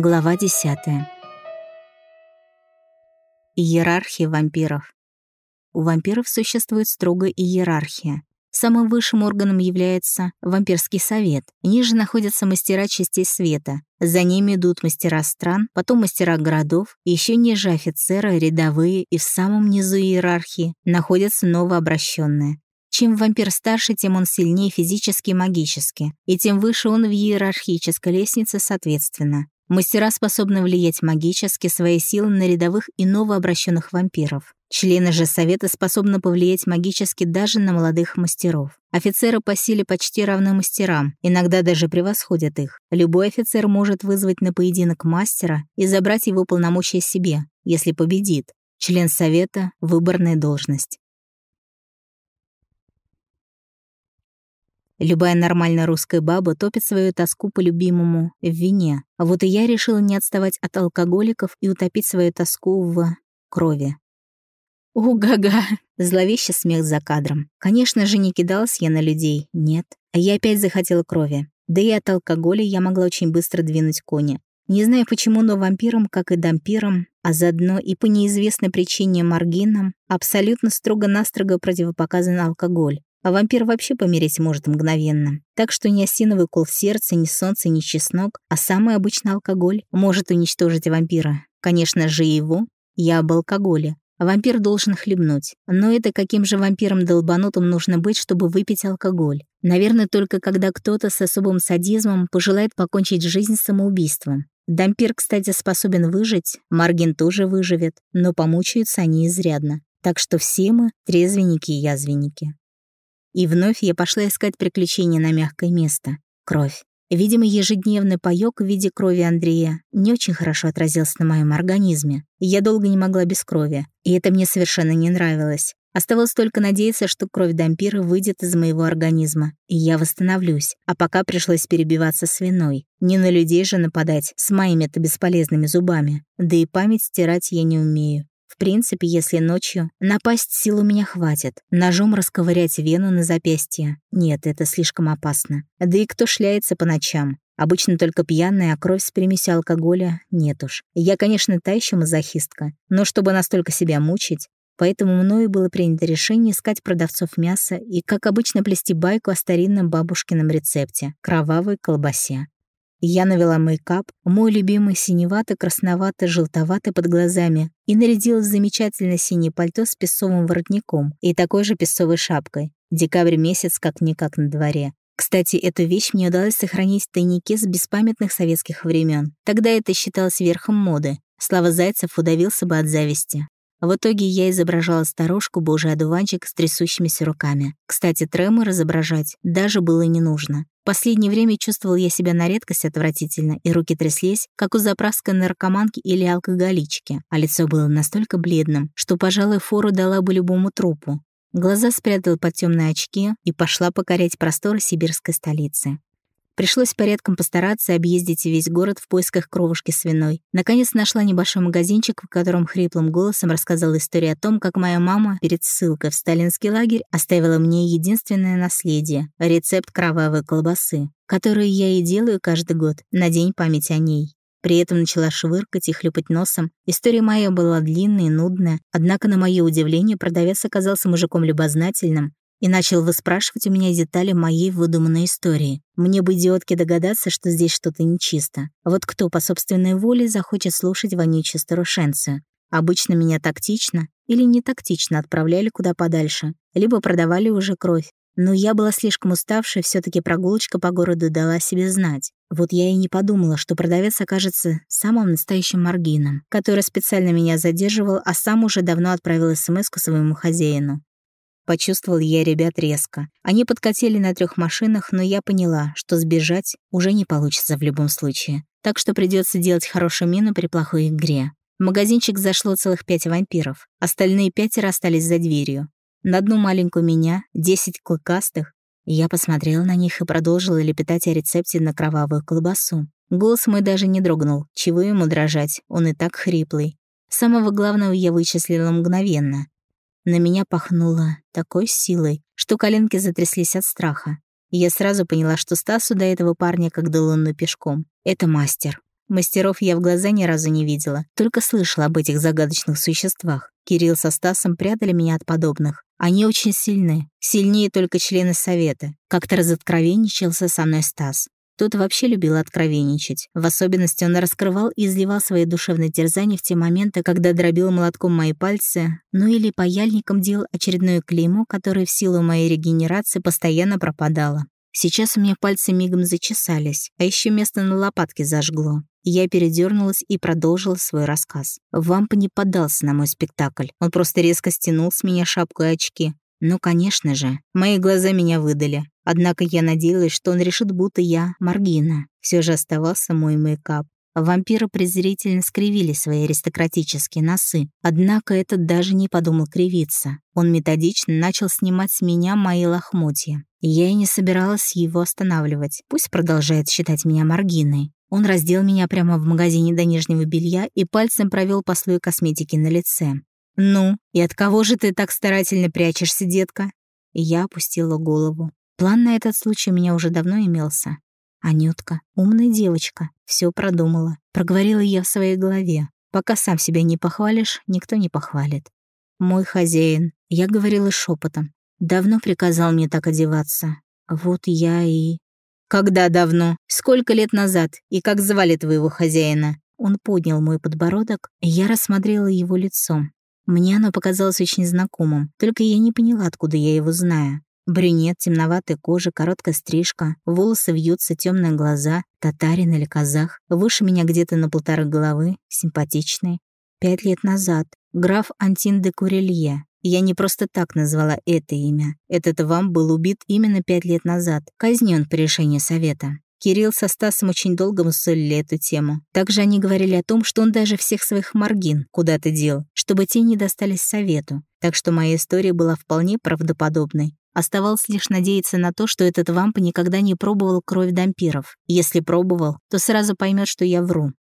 Глава 10. Иерархия вампиров. У вампиров существует строгая иерархия. Самым высшим органом является вампирский совет. Ниже находятся мастера частей света. За ними идут мастера стран, потом мастера городов, еще ниже офицеры, рядовые, и в самом низу иерархии находятся новообращенные. Чем вампир старше, тем он сильнее физически и магически, и тем выше он в иерархической лестнице соответственно. Мастера способны влиять магически своей силой на рядовых и новообращенных вампиров. Члены же Совета способны повлиять магически даже на молодых мастеров. Офицеры по силе почти равны мастерам, иногда даже превосходят их. Любой офицер может вызвать на поединок мастера и забрать его полномочия себе, если победит. Член Совета — выборная должность. Любая нормальная русская баба топит свою тоску по любимому в вине. А вот и я решила не отставать от алкоголиков и утопить свою тоску в крови. «У-га-га!» — зловещий смех за кадром. Конечно же, не кидалась я на людей, нет. А я опять захотела крови. Да и от алкоголя я могла очень быстро двинуть кони. Не знаю почему, но вампирам, как и дампирам, а заодно и по неизвестной причине маргинам, абсолютно строго-настрого противопоказан алкоголь. А вампир вообще помереть может мгновенно. Так что ни осиновый кол в сердце, ни солнце, ни чеснок, а самый обычный алкоголь может уничтожить вампира. Конечно же, его. Я об алкоголе. Вампир должен хлебнуть. Но это каким же вампиром-долбанутым нужно быть, чтобы выпить алкоголь? Наверное, только когда кто-то с особым садизмом пожелает покончить жизнь самоубийством. Дампир, кстати, способен выжить, Маргин тоже выживет, но помучаются они изрядно. Так что все мы трезвенники и язвенники. И вновь я пошла искать приключения на мягкое место. Кровь. Видимо, ежедневный паёк в виде крови Андрея не очень хорошо отразился на моем организме. Я долго не могла без крови, и это мне совершенно не нравилось. Оставалось только надеяться, что кровь дампира выйдет из моего организма, и я восстановлюсь. А пока пришлось перебиваться свиной. Не на людей же нападать с моими-то бесполезными зубами. Да и память стирать я не умею. В принципе, если ночью, напасть сил у меня хватит. Ножом расковырять вену на запястье. Нет, это слишком опасно. Да и кто шляется по ночам? Обычно только пьяная, а кровь с примесью алкоголя нет уж. Я, конечно, та еще мазохистка, но чтобы настолько себя мучить, поэтому мною было принято решение искать продавцов мяса и, как обычно, плести байку о старинном бабушкином рецепте — кровавой колбасе. Я навела мейкап, мой любимый синевато-красновато-желтоватый под глазами, и нарядила замечательное синее пальто с песцовым воротником и такой же песцовой шапкой. Декабрь месяц как-никак на дворе. Кстати, эту вещь мне удалось сохранить в тайнике с беспамятных советских времен. Тогда это считалось верхом моды. Слава Зайцев удавился бы от зависти. В итоге я изображала старушку, божий одуванчик с трясущимися руками. Кстати, тремор изображать даже было не нужно. Последнее время чувствовал я себя на редкость отвратительно, и руки тряслись, как у заправской наркоманки или алкоголички, а лицо было настолько бледным, что, пожалуй, фору дала бы любому трупу. Глаза спрятала под темные очки и пошла покорять просторы сибирской столицы. Пришлось порядком постараться объездить весь город в поисках кровушки свиной. Наконец нашла небольшой магазинчик, в котором хриплым голосом рассказала историю о том, как моя мама перед ссылкой в сталинский лагерь оставила мне единственное наследие — рецепт кровавой колбасы, которую я и делаю каждый год на день памяти о ней. При этом начала швыркать и хлюпать носом. История моя была длинная и нудная, однако, на мое удивление, продавец оказался мужиком любознательным и начал выспрашивать у меня детали моей выдуманной истории. Мне бы идиотке догадаться, что здесь что-то нечисто. Вот кто по собственной воле захочет слушать вонючую старушенцию? Обычно меня тактично или не тактично отправляли куда подальше, либо продавали уже кровь. Но я была слишком уставшая, все таки прогулочка по городу дала себе знать. Вот я и не подумала, что продавец окажется самым настоящим маргином, который специально меня задерживал, а сам уже давно отправил смс к своему хозяину. Почувствовал я ребят резко. Они подкатили на трех машинах, но я поняла, что сбежать уже не получится в любом случае. Так что придется делать хорошую мину при плохой игре. В магазинчик зашло целых пять вампиров. Остальные пятеро остались за дверью. На одну маленькую меня, десять клыкастых. Я посмотрела на них и продолжила лепетать о рецепте на кровавую колбасу. Голос мой даже не дрогнул. Чего ему дрожать? Он и так хриплый. Самого главного я вычислила мгновенно. На меня пахнуло такой силой, что коленки затряслись от страха. я сразу поняла, что Стасу до этого парня как до лунну пешком. Это мастер. Мастеров я в глаза ни разу не видела, только слышала об этих загадочных существах. Кирилл со Стасом прятали меня от подобных. Они очень сильны, сильнее только члены совета. Как-то разоткровенничался со мной Стас. Тот вообще любил откровенничать. В особенности он раскрывал и изливал свои душевные терзания в те моменты, когда дробил молотком мои пальцы, ну или паяльником делал очередное клеймо, которое в силу моей регенерации постоянно пропадало. Сейчас у меня пальцы мигом зачесались, а еще место на лопатке зажгло. Я передернулась и продолжила свой рассказ. Вамп не поддался на мой спектакль. Он просто резко стянул с меня шапку и очки. Ну, конечно же, мои глаза меня выдали. Однако я надеялась, что он решит, будто я Маргина. Все же оставался мой мейкап. Вампиры презрительно скривили свои аристократические носы. Однако этот даже не подумал кривиться. Он методично начал снимать с меня мои лохмотья. Я и не собиралась его останавливать. Пусть продолжает считать меня Маргиной. Он раздел меня прямо в магазине до нижнего белья и пальцем провел по слою косметики на лице. «Ну, и от кого же ты так старательно прячешься, детка?» Я опустила голову. План на этот случай у меня уже давно имелся. Анютка, умная девочка, все продумала. Проговорила я в своей голове. Пока сам себя не похвалишь, никто не похвалит. Мой хозяин, я говорила шепотом, давно приказал мне так одеваться. Вот я и... Когда давно? Сколько лет назад? И как звали твоего хозяина? Он поднял мой подбородок, и я рассмотрела его лицо. Мне оно показалось очень знакомым, только я не поняла, откуда я его знаю. Брюнет, темноватая кожа, короткая стрижка, волосы вьются, темные глаза, татарин или казах, выше меня где-то на полторы головы, симпатичный. Пять лет назад граф Антин де Курелье. Я не просто так назвала это имя. Этот вам был убит именно пять лет назад, казнен по решению совета. Кирилл со Стасом очень долго мусолили эту тему. Также они говорили о том, что он даже всех своих маргин куда-то дел, чтобы те не достались совету. Так что моя история была вполне правдоподобной. Оставалось лишь надеяться на то, что этот вамп никогда не пробовал кровь дампиров. Если пробовал, то сразу поймет, что я вру.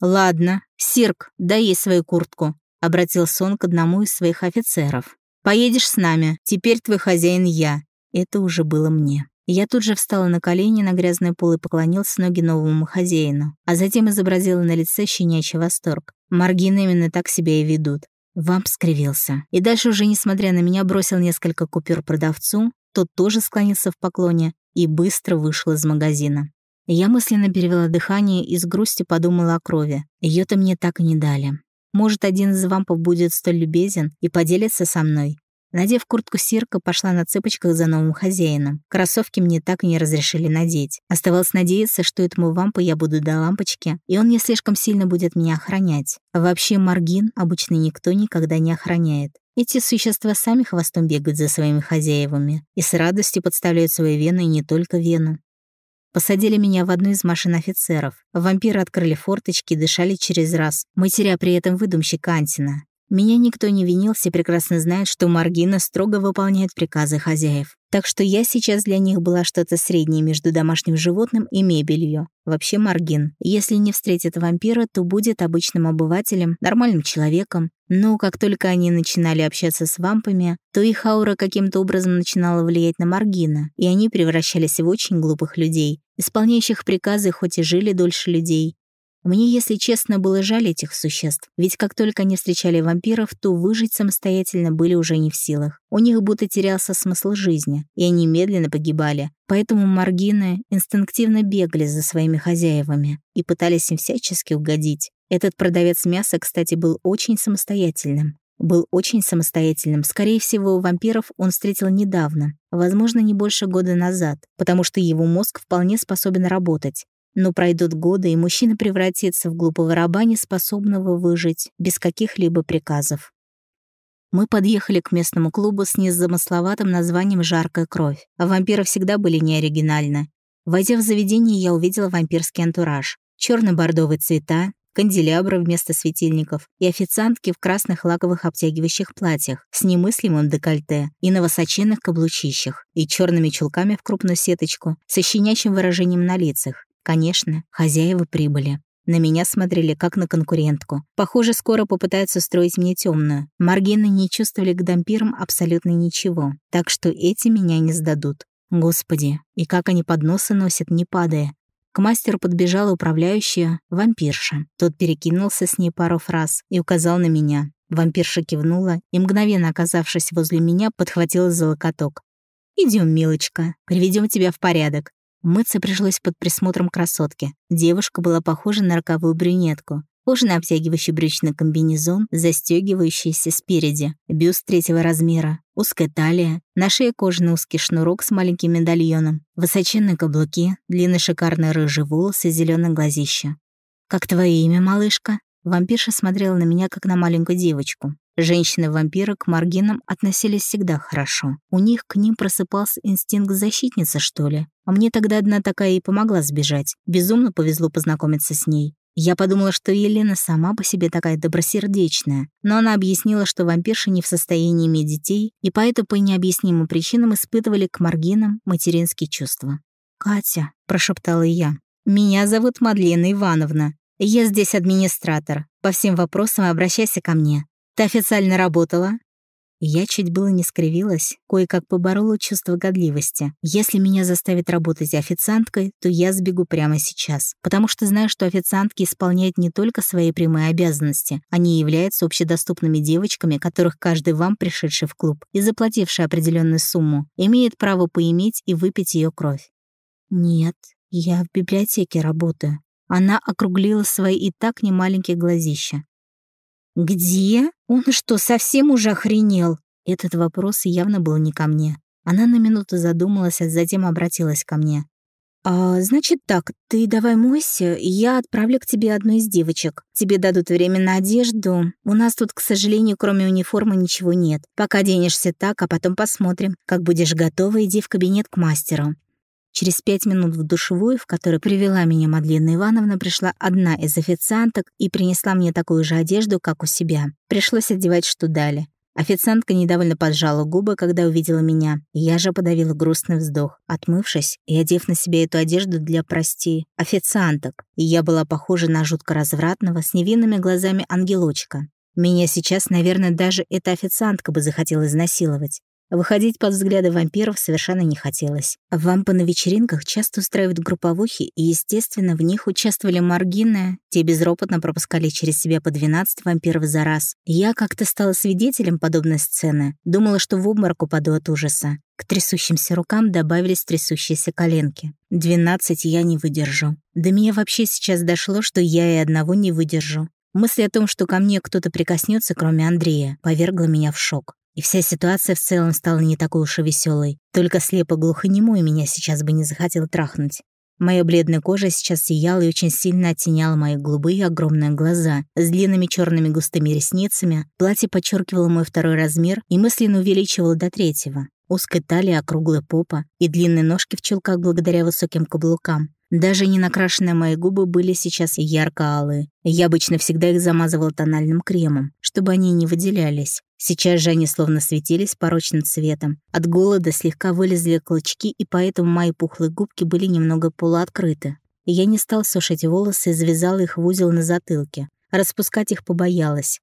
«Ладно, Сирк, дай ей свою куртку», — обратился он к одному из своих офицеров. «Поедешь с нами, теперь твой хозяин я». Это уже было мне. Я тут же встала на колени на грязный пол и поклонился ноги новому хозяину, а затем изобразила на лице щенячий восторг. Маргины именно так себя и ведут. Вамп скривился. И дальше уже, несмотря на меня, бросил несколько купюр продавцу, тот тоже склонился в поклоне и быстро вышел из магазина. Я мысленно перевела дыхание и с грустью подумала о крови. ее то мне так и не дали. Может, один из вампов будет столь любезен и поделится со мной. Надев куртку Сирка, пошла на цыпочках за новым хозяином. Кроссовки мне так и не разрешили надеть. Оставалось надеяться, что этому вампу я буду до лампочки, и он не слишком сильно будет меня охранять. вообще Маргин обычно никто никогда не охраняет. Эти существа сами хвостом бегают за своими хозяевами и с радостью подставляют свою вену и не только вену. Посадили меня в одну из машин офицеров. Вампиры открыли форточки и дышали через раз, матеря при этом выдумщика Антина. Меня никто не винил, все прекрасно знают, что Маргина строго выполняет приказы хозяев. Так что я сейчас для них была что-то среднее между домашним животным и мебелью. Вообще Маргин. Если не встретит вампира, то будет обычным обывателем, нормальным человеком. Но как только они начинали общаться с вампами, то их аура каким-то образом начинала влиять на Маргина, и они превращались в очень глупых людей, исполняющих приказы хоть и жили дольше людей, мне, если честно, было жаль этих существ, ведь как только они встречали вампиров, то выжить самостоятельно были уже не в силах. У них будто терялся смысл жизни, и они медленно погибали. Поэтому маргины инстинктивно бегали за своими хозяевами и пытались им всячески угодить. Этот продавец мяса, кстати, был очень самостоятельным. Был очень самостоятельным. Скорее всего, вампиров он встретил недавно, возможно, не больше года назад, потому что его мозг вполне способен работать. Но пройдут годы, и мужчина превратится в глупого раба, не способного выжить без каких-либо приказов. Мы подъехали к местному клубу с незамысловатым названием «Жаркая кровь», а вампиры всегда были неоригинальны. Войдя в заведение, я увидела вампирский антураж. черно-бордовые цвета, канделябры вместо светильников и официантки в красных лаковых обтягивающих платьях с немыслимым декольте и на высоченных каблучищах и черными чулками в крупную сеточку со щенячьим выражением на лицах. Конечно, хозяева прибыли. На меня смотрели как на конкурентку. Похоже, скоро попытаются строить мне темную. Маргины не чувствовали к дампирам абсолютно ничего, так что эти меня не сдадут. Господи, и как они подносы носят, не падая. К мастеру подбежала управляющая, вампирша. Тот перекинулся с ней пару фраз и указал на меня. Вампирша кивнула и, мгновенно оказавшись возле меня, подхватила за локоток. Идем, милочка, приведем тебя в порядок». Мыться пришлось под присмотром красотки. Девушка была похожа на роковую брюнетку. Кожаный обтягивающий брючный комбинезон, застегивающийся спереди, бюст третьего размера, узкая талия, на шее кожаный узкий шнурок с маленьким медальоном, высоченные каблуки, длинные шикарные рыжие волосы, зеленое глазище. «Как твое имя, малышка?» Вампирша смотрела на меня, как на маленькую девочку. Женщины-вампиры к маргинам относились всегда хорошо. У них к ним просыпался инстинкт защитницы, что ли. А мне тогда одна такая и помогла сбежать. Безумно повезло познакомиться с ней. Я подумала, что Елена сама по себе такая добросердечная, но она объяснила, что вампирши не в состоянии иметь детей, и поэтому по необъяснимым причинам испытывали к Маргинам материнские чувства. «Катя», — прошептала я, — «меня зовут Мадлена Ивановна. Я здесь администратор. По всем вопросам обращайся ко мне. Ты официально работала?» Я чуть было не скривилась, кое-как поборола чувство годливости. Если меня заставят работать официанткой, то я сбегу прямо сейчас, потому что знаю, что официантки исполняют не только свои прямые обязанности, они являются общедоступными девочками, которых каждый вам, пришедший в клуб и заплативший определенную сумму, имеет право поиметь и выпить ее кровь. «Нет, я в библиотеке работаю». Она округлила свои и так немаленькие глазища. «Где? Он что, совсем уже охренел?» Этот вопрос явно был не ко мне. Она на минуту задумалась, а затем обратилась ко мне. «А, значит так, ты давай мойся, я отправлю к тебе одну из девочек. Тебе дадут время на одежду. У нас тут, к сожалению, кроме униформы ничего нет. Пока денешься так, а потом посмотрим. Как будешь готова, иди в кабинет к мастеру. Через пять минут в душевую, в которой привела меня Мадлена Ивановна, пришла одна из официанток и принесла мне такую же одежду, как у себя. Пришлось одевать, что дали. Официантка недовольно поджала губы, когда увидела меня. Я же подавила грустный вздох, отмывшись и одев на себя эту одежду для, прости, официанток. Я была похожа на жутко развратного с невинными глазами ангелочка. Меня сейчас, наверное, даже эта официантка бы захотела изнасиловать. Выходить под взгляды вампиров совершенно не хотелось. Вампы на вечеринках часто устраивают групповухи, и, естественно, в них участвовали маргины, те безропотно пропускали через себя по 12 вампиров за раз. Я как-то стала свидетелем подобной сцены, думала, что в обморок упаду от ужаса. К трясущимся рукам добавились трясущиеся коленки. Двенадцать я не выдержу. До меня вообще сейчас дошло, что я и одного не выдержу. Мысль о том, что ко мне кто-то прикоснется, кроме Андрея, повергла меня в шок. И вся ситуация в целом стала не такой уж и веселой. Только слепо глухонемой меня сейчас бы не захотел трахнуть. Моя бледная кожа сейчас сияла и очень сильно оттеняла мои голубые огромные глаза с длинными черными густыми ресницами. Платье подчеркивало мой второй размер и мысленно увеличивало до третьего. Узкая талия, округлая попа и длинные ножки в чулках благодаря высоким каблукам. Даже не накрашенные мои губы были сейчас ярко-алые. Я обычно всегда их замазывала тональным кремом, чтобы они не выделялись. Сейчас же они словно светились порочным цветом. От голода слегка вылезли клочки, и поэтому мои пухлые губки были немного полуоткрыты. Я не стал сушить волосы и завязал их в узел на затылке. Распускать их побоялась.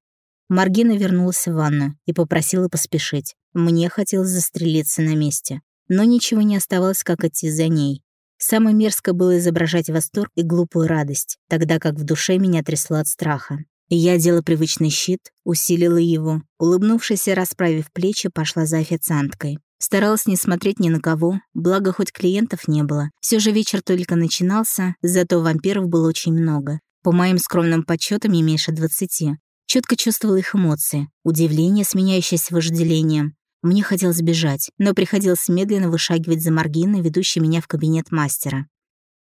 Маргина вернулась в ванну и попросила поспешить. Мне хотелось застрелиться на месте. Но ничего не оставалось, как идти за ней. Самое мерзкое было изображать восторг и глупую радость, тогда как в душе меня трясло от страха. Я одела привычный щит, усилила его. Улыбнувшись и расправив плечи, пошла за официанткой. Старалась не смотреть ни на кого, благо хоть клиентов не было. Все же вечер только начинался, зато вампиров было очень много. По моим скромным подсчетам не меньше двадцати. Четко чувствовала их эмоции, удивление, сменяющееся вожделением, мне хотелось бежать, но приходилось медленно вышагивать за Маргиной, ведущей меня в кабинет мастера.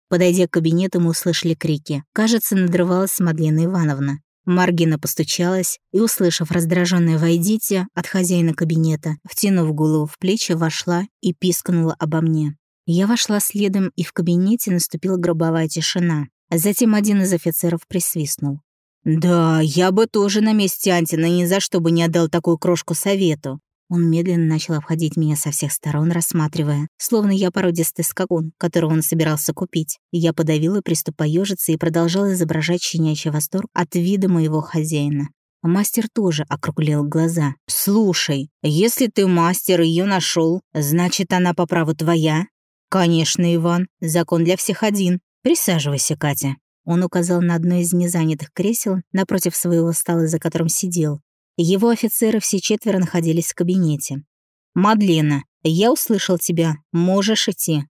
Подойдя к кабинету, мы услышали крики. Кажется, надрывалась Мадлена Ивановна. Маргина постучалась и, услышав раздраженное «Войдите» от хозяина кабинета, втянув голову в плечи, вошла и пискнула обо мне. Я вошла следом, и в кабинете наступила гробовая тишина. Затем один из офицеров присвистнул. «Да, я бы тоже на месте Антина ни за что бы не отдал такую крошку совету. Он медленно начал обходить меня со всех сторон, рассматривая, словно я породистый скакун, которого он собирался купить. Я подавила приступ поёжиться и продолжала изображать щенячий восторг от вида моего хозяина. Мастер тоже округлил глаза. «Слушай, если ты мастер ее нашел, значит, она по праву твоя?» «Конечно, Иван, закон для всех один. «Присаживайся, Катя». Он указал на одно из незанятых кресел напротив своего стола, за которым сидел. Его офицеры все четверо находились в кабинете. «Мадлена, я услышал тебя. Можешь идти».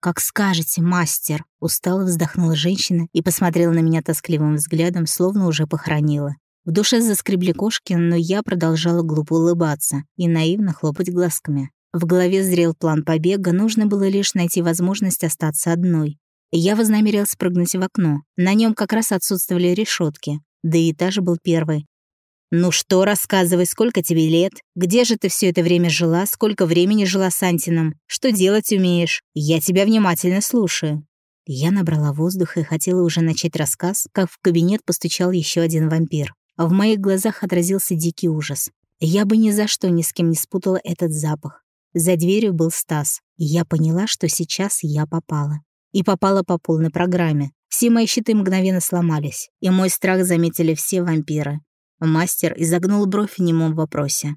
«Как скажете, мастер», — устало вздохнула женщина и посмотрела на меня тоскливым взглядом, словно уже похоронила. В душе заскребли кошки, но я продолжала глупо улыбаться и наивно хлопать глазками. В голове зрел план побега, нужно было лишь найти возможность остаться одной. Я вознамерилась прыгнуть в окно. На нем как раз отсутствовали решетки. Да и этаж был первый. «Ну что, рассказывай, сколько тебе лет? Где же ты все это время жила? Сколько времени жила с Антином? Что делать умеешь? Я тебя внимательно слушаю». Я набрала воздуха и хотела уже начать рассказ, как в кабинет постучал еще один вампир. В моих глазах отразился дикий ужас. Я бы ни за что ни с кем не спутала этот запах. За дверью был Стас, и я поняла, что сейчас я попала. И попала по полной программе. Все мои щиты мгновенно сломались, и мой страх заметили все вампиры. Мастер изогнул бровь в немом вопросе.